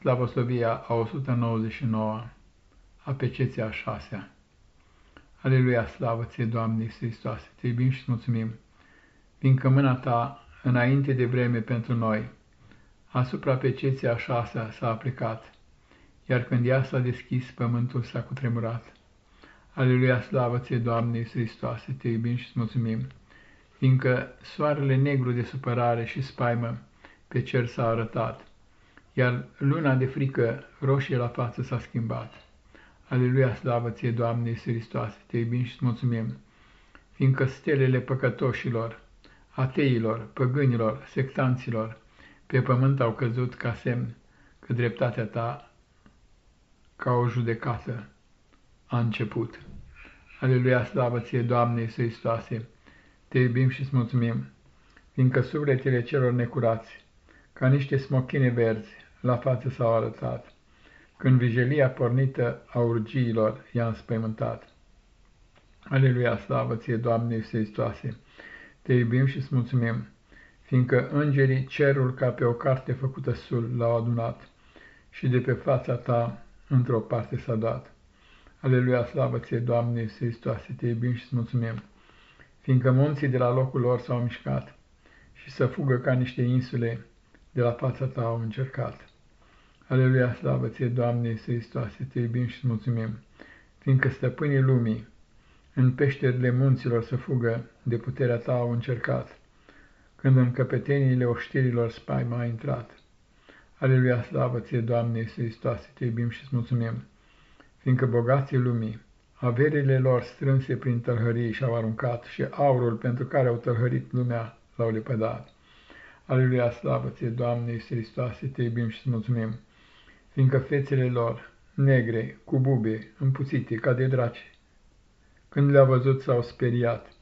Slavoslovia a 199 a peceția a șasea. Aleluia, slavă ție, Doamne Iisus Hristoase, te iubim și mulțumim, fiindcă mâna ta, înainte de vreme pentru noi, asupra peceția a șasea s-a aplicat, iar când ea s-a deschis, pământul s-a cutremurat. Aleluia, slavă ție, Doamne Iisus Hristoase, te iubim și mulțumim, fiindcă soarele negru de supărare și spaimă pe cer s-a arătat, iar luna de frică roșie la față s-a schimbat. Aleluia, slavă ție, Doamne Iisus Hristoase, te iubim și mulțumim, fiindcă stelele păcătoșilor, ateilor, păgânilor, sectanților, pe pământ au căzut ca semn că dreptatea ta, ca o judecată, a început. Aleluia, slavă ție, Doamne Iisus Hristoase, te iubim și îți mulțumim, fiindcă sufletele celor necurați, ca niște smochine verzi, la față s-au arătat, când vijelia pornită a urgiilor i-a înspăimântat. Aleluia, slavă ție, Doamne Iisuse Te iubim și îți mulțumim, fiindcă îngerii cerul ca pe o carte făcută sul l-au adunat și de pe fața ta într-o parte s-a dat. Aleluia, slavă ție, Doamne Iisuse Te iubim și îți mulțumim, fiindcă munții de la locul lor s-au mișcat și să fugă ca niște insule de la fața ta au încercat. Aleluia, slavă ție, Doamne Iisus Hristoase, te iubim și mulțumim, fiindcă stăpânii lumii în peșterile munților să fugă, de puterea ta au încercat, când în căpeteniile oștirilor spaima a intrat. Aleluia, slavă ție, Doamne Iisus Hristoase, te iubim și mulțumim, fiindcă bogații lumii, averile lor strânse prin tălhării și-au aruncat și aurul pentru care au tălhărit lumea l-au lepădat. Aleluia, slavă ție, Doamne Iisus Hristoase, te iubim și mulțumim, fiindcă fețele lor, negre, cu bube, împuțite, ca de draci, când le-au văzut s-au speriat,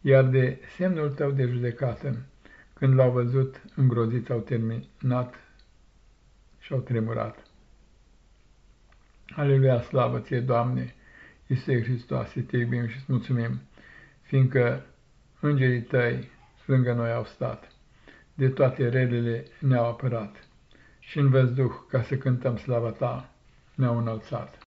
iar de semnul tău de judecată, când l-au văzut, îngroziți au terminat și au tremurat. Aleluia, slavă ție, Doamne, Iisuse Hristoase, te iubim și îți mulțumim, fiindcă îngerii tăi lângă noi au stat, de toate relele ne-au apărat și în văzduh, ca să cântăm slava ta, ne-au înălțat.